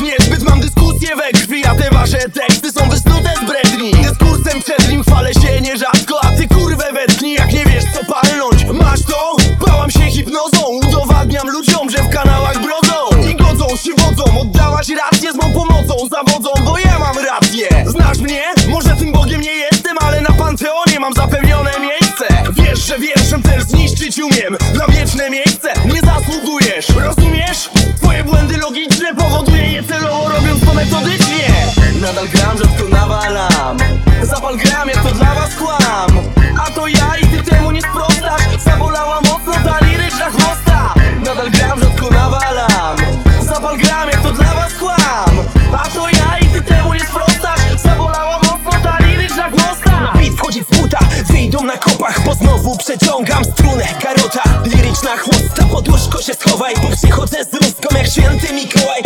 Wiesz, niezbyt mam dyskusję we krwi A te wasze teksty są wysnute z bredni. Dyskursem przed nim chwalę się nierzadko A ty kurwę wetchnij, jak nie wiesz co palnąć. Masz to? Bałam się hipnozą Udowadniam ludziom, że w kanałach brodzą. I godzą się wodzą Oddałaś rację z mą pomocą Zawodzą, bo ja mam rację. Znasz mnie? Może tym Bogiem nie jestem Ale na Panteonie mam zapewnione miejsce. Wiesz, że wierszem też zniszczyć umiem Na wieczne miejsce. Nie zasługujesz A to ja i ty temu nie sprostasz? Zabolała mocno ta liryczna chłosta. Nadal gram, rzadko nawalam. Zapal gram, jak to dla was kłam. A to ja i ty temu nie sprostasz? Zabolała mocno ta liryczna chłosta. Beat wchodzi w buta, wyjdą na kopach Bo znowu przeciągam strunę. Karota, liryczna chłosta Pod łóżko się schowaj, bo przychodzę z rózgą Jak święty Mikołaj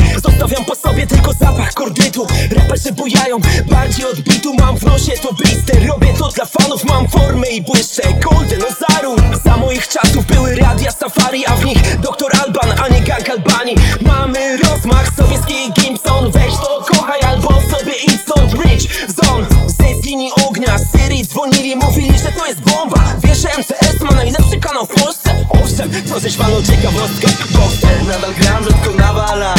sobie tylko zapach kordytu. Raperzy bujają, bardziej od bitu Mam w nosie to blister, robię to dla fanów Mam formę i błyszczę, golden ozaru Za moich czasów były radia safari A w nich doktor Alban, a nie gang Albanii Mamy rozmach, sowiecki Gimson. Weź to kochaj albo sobie stąd. Rich zone, ze z ognia Syrii dzwonili, mówili, że to jest bomba. Wiesz, MCS ma najlepszy kanał w Polsce? Owszem, to żeś panu ciekawostka Bo Nadal gram, rzadko nawalam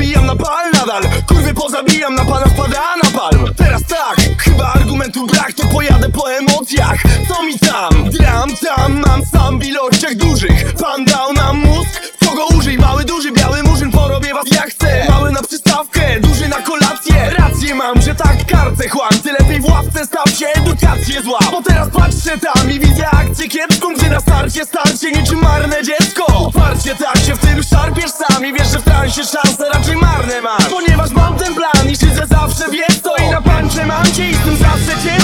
nabijam na pal nadal. Kurwy pozabijam, na pana wpada na palm. Teraz tak, chyba argumentu brak To pojadę po emocjach, co mi tam? Gram tam, mam sam w ilościach dużych. Pan dał nam mózg, co go użyj. Mały, duży, biały murzyn, porobię was jak chcę. Mały na przystawkę, duży na kolację. Rację mam, że tak kartę chłam. Ty lepiej w ławce staw się, edukację zła Bo teraz patrzę tam i widzę akcję kiepską Gdy na starcie starcie niczym marne dziecko. Uparcie tak się w tym szarpiesz sam I wiesz, że w transie szanse marne masz. Ponieważ mam ten plan i siedzę zawsze wiesz to I na pancze mam. Cię i z tym zawsze cię